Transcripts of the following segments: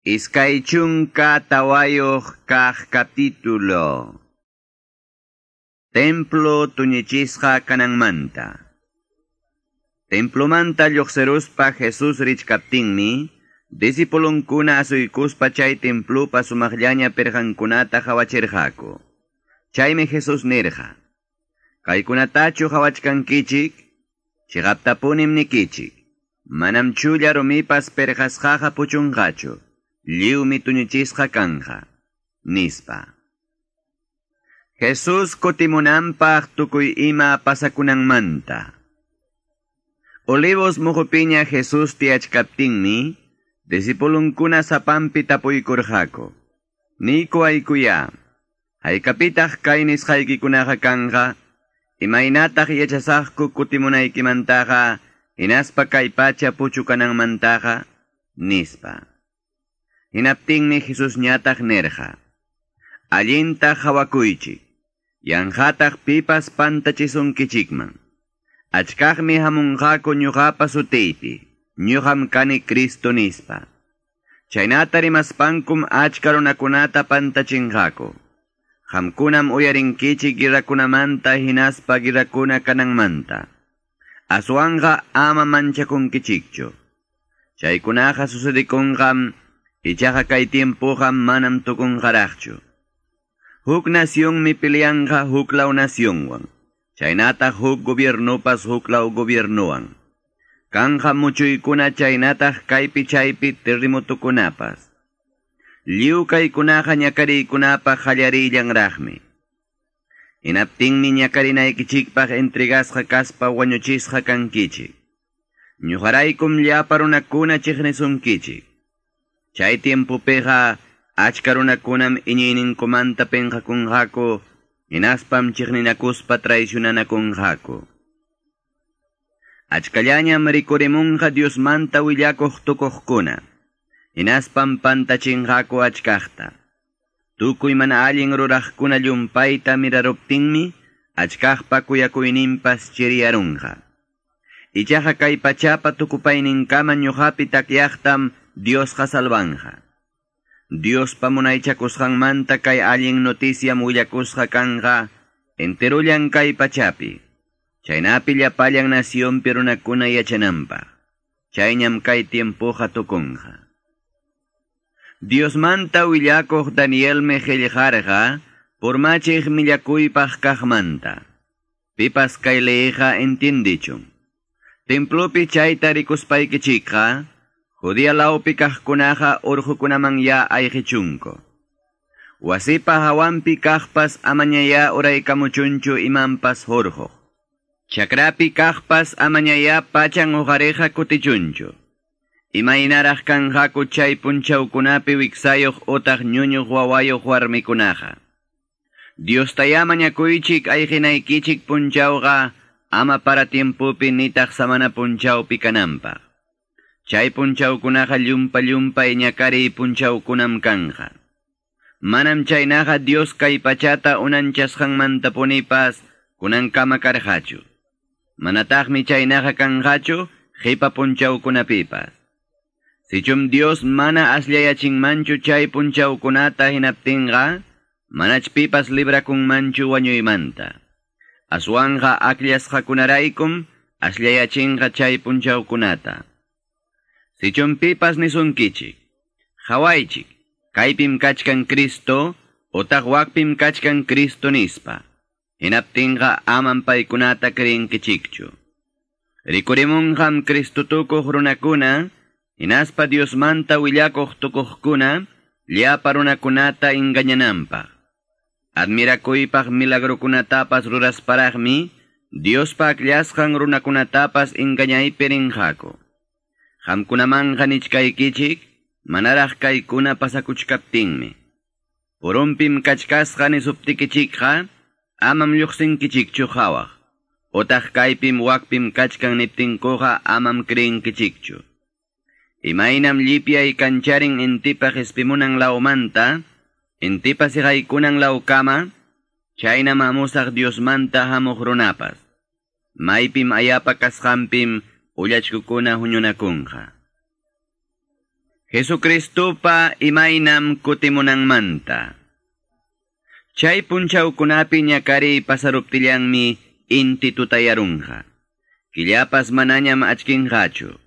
Iskaichunka tawayoq kaq capítulo. Templo tuñichisqa kananmanta. Templomanta lluqsiruspa Jesus richkaptinmi, disipulunkuna asuykuspa chay templupa sumaqllaña perqankunata hawachirqaku. Chaymi Jesus nirqa. Kaykunatachu hawachkankichik, chiqaptapunim nikichik. Manam chulla rumipas puchunqachu. Liumi tuñichisqa kanja, nispa. Jesus kutimunanpaq tukuy ima pasakunanmanta. Olivos mujupiña Jesus tiachkaptinmi, disipulunkuna sapampi tapuykurqaku. Niku aykuya, haykapitaq kay nisqaykikunaqa kanja, imaynataq yachasaqku kutimunaykimantaqa, hinaspa kay pacha puchukananmantaqa, nispa. Hinaptinmi Jesus ñataq nerja. Allinta hawakuychik. Yanhataq pipas pantachisunkichikman. Achkaqmi hamunqaku ñuqapa sutiypi. Ñuqam kani Cristo nispa. Chaynata rimaspankum achka runakunata. Hamkunam uyarinkichik girakunamanta hinaspa girakuna kananmanta. Aswanga ama manchakunkichikchu. Chaykunaqa sucedikunqam Ichaja tiempo manam tokon jaracho. Huk nación mi peleanja huk lao nación Chainata huk gobierno pas huk lao gobiernoan. Kanja mucho ikuna chainata kaipi chaipi terremoto kunapas. Liuka ikunaja ñakari ikunapa jallari yangrajmi. Inaptinmi ñakari naikichikpaj entregasja kaspa wañuchisja kankichik. Ñujaraikum llaparunakuna chiknesunkichik. Chaytiempopiqa achka runakunam iñiyninkumanta pinqakunqaku hinaspa chiqninakuspa traicionanakunqaku. Achkallañam rikurimunqa Diosmanta willakuq tukuqkuna, hinaspam pantachinqaku achkaqta. Tukuy mana allin ruraqkuna llumpayta miraruptinmi, achkaqpa kuyakuyninpas chiriyarunqa. Ichaqa kay pachapa tukupayninkaman ñuqapi takyaqtam Dios salvanja. Dios pamunaychakusqanmanta kay allin noticia mullakusqa kanga, enterullan kay pachapi. Chaynapi llapallan nación pirunakuna yachanampa. Chayñam kay tiempoja tukunja. Dios manta willakuq Daniel mejelljarga, por machig millakuypaq kaqmanta. Pipas kay leeja entiendichun. Templopi chayta rikuspaykichikqa, Judía laupi kajkunaqa urqukunaman ya ayqichunku. Wasipa hawanpi kaqpas amañaya uraykamuchunchu imanpas hurquq. Chakrapi kaqpas amañaya pachan uqariqa kutichunchu. Imaynaraq kanqaku chay punchawkunapi wiksayuq utaq ñuñuq wawayuq warmikunaqa. Diostaya mañakuychik ayqinaykichik punchawqa ama para tiempupi nitaq samana punchawpi kananpaq. Chay punchawkunaqa llumpa llumpa iñakari punchawkunam kanja. Manam chaynaqa Dios kay pachata unanchasqanmanta punipas kunankama karqachu. Manataqmi chaynaqa kanqachu qipa punchawkunapipas. Sichum Dios mana asllayachinmanchu chay punchawkunata hinaptinqa, manachpipas librakunmanchu wañuymanta. Aswanja akllashqakunaraykum asllayachinqa chay punchawkunata. Sichunpipas nisunkichik. Hawaichik, kaypim kachkan Cristo, utaq wakpim kachkan Cristo nispa. Hinaptinqa aman paykunata krinkichikchu. Rikurimunqam Cristo tukuq runakuna, hinaspa Diosmanta willakuq tukuqkuna, llapa runakunata engañananpaq. Admirakuypaq milagrukunatapas rurasparaqmi, Diospa akllashqan runakunatapas engañaypirinqaku. Hamkunamanqa nichkaykichik, manaraq kaykuna pasakuchkaptinmi. Purumpim kachkasqa nisuptikichikqa, amam lluqsinkichikchu hawaq. Otaq kaypim wakpim kachkan niptinkuqa amam krinkichikchu. Imaynam llipyay kancharin intipaq ispimunan laumanta, intipa siqaykunan laukama, chaynam amusaq Diosmanta hamuq runapas. Maypim ayapa kasqanpim, ullachkukuna huñunakunqa. Jesucristupa imaynam kutimunang manta. Chay punchawkunapi ñakari pasaruptillanmi inti tutayarunja. Killapas manañam achkinjachu.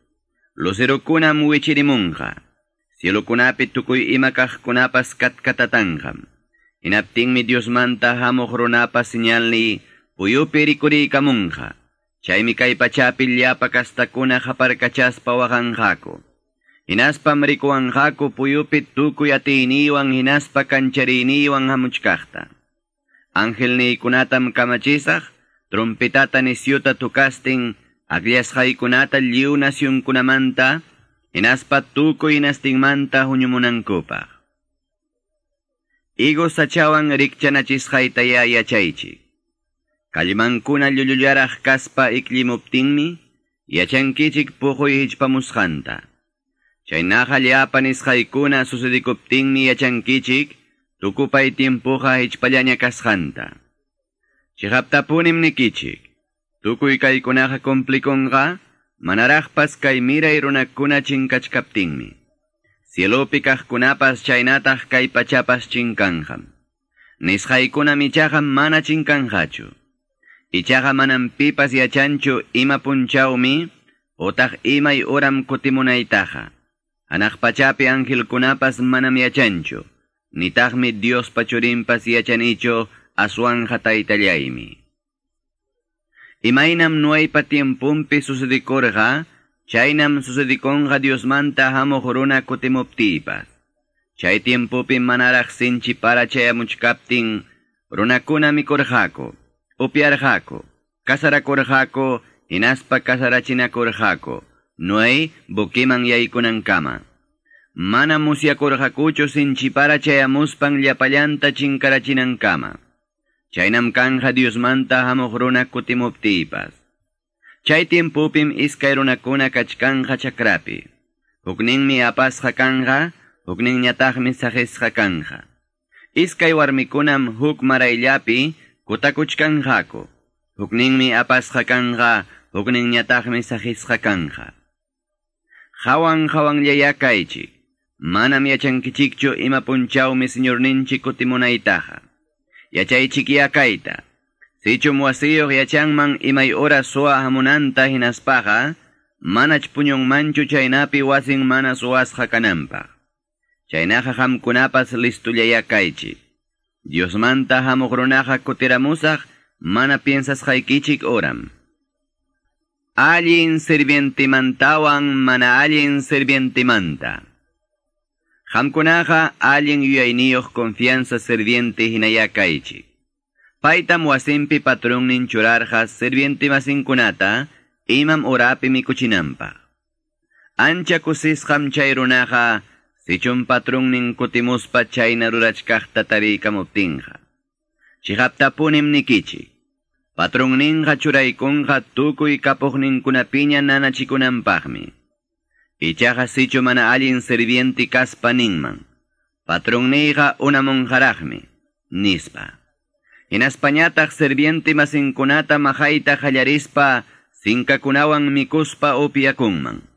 Lucerokunam wichirimunja. Cielokunapi tukuy imakajkunapas katkatatanjam. Inaptinmi Diosmanta hamuq runapas señalni puyupi rikuriykamunja. Chaymi kay pachapi llapa kastakuna haparkachaspa waqanjako. Hinaspam rikuanjako puyupi tukuy atiyniwan hinaspa kanchariyniwan hamuchkaqta. Ángel niykunatam kamachisaq, trompetata nisyuta tukastin, agliasqaykunata lliw nasyunkunamanta, hinaspa tukuy nastinmanta huñumunankupaq. Igo sachawan rikchanachisqaytaya yachaychik. Kallimankuna llullullaraq kaspa iklimuptinmi, yachankichik puquy hichpamusqanta. Chaynaqa llapa nisqaykuna sucedikuptinmi yachankichik, tukupay tiempuqa hichpallaña kasqanta. Chihaptapunim nikichik, tukuy kaykunaqa komplikunqa, manaraqpas kay miray runakuna chinkachkaptinmi. Cielopi kaqkunapas chaynataq kay pachapas chinkanjam. Nisqaykuna michaqa mana chinkanjachu. Ichaqa manam pipas yachanchu ima punchawmi, otaq imay oram kutimunaytaqa. Anaq pachapi angelkunapas manam yachanchu, nitaqmi Dios pachurinpas yachanichu aswanja taytallaymi. Imaynam nuaypa tiempumpi sucedikorqa, chaynam sucedikonqa Diosmanta hamuq runa kutimuptipas. Chay tiempupi manaraq sinchi para runakuna mikorjako. Upiarjaco, Casaracorjaco, Inaspa Casarachinacorjaco, Nuey, Boquiman Yaikunankama. Mana musiakorjacucho sin chipara chayamuspan llapallanta chinkarachinankama. Chaynam kanja Diosmanta hamojruna kutimoptipas. Chay tiempupim iskairunakuna kachkanja chakrapi. Hukninmi apasja kanja, hukninñatajmi sajesja kanja. Iskay warmikunam huk marayllapi, kutakuchkanjako. Hukninmi apasqa kanja, hukninñataqmi sahisqa kanja. Hawan hawanyaya kaychik. Manam yachankichikchu ima punchawmi señorninchik kutimunaytaqa. Yachaychik yakayta. Sichum wasiyuq yachanman imay ora suwa hamunanta hinaspaqa, manach puñunmanchu chaynapi wasin mana suwasqa kananpaq. Chaynaqa hamkunapas listullaya kaychik. Dios Diosmanta hamogrunaja kutiramusaj, mana piensas jaikichik oram. Allin sirvientimantawan mana allin sirvientimanta. Hamkunaja allin yuyayniyoj confianza sirviente hinayakaichik. Paitam wasimpi patrunnin churarja sirvientimasinkunata, imam orapi mikuchinampa. Ancha kusisham chay runaja, runaqa sichun patronnin kutimuspa chayna rurachkaqta tariykamuptinqa. Chihaptapunim nikichik. Patronninqa churaykunqa tukuy kapuqninkunapiña nanachikunanpaqmi. Ichaqa sichu mana allin sirvienti kaspa ninman. Patronniyqa unamunjaraqmi, nispa. Hinaspañataq sirviente masinkunata mahayta hallarispa sinkakunawan mikuspa upiakunman.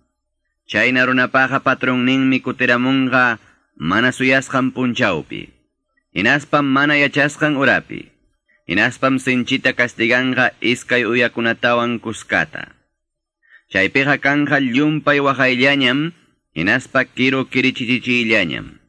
Chayna runapaqa patronninmi kutiramunqa mana suyasqan punchawpi. Hinaspam mana yachasqan urapi. Hinaspam sinchita kastiganja iskay uyakunatawan kuskata. Chaypiqa kanja llumpay waqayllañam, hinaspa kiro kirichichichillañam.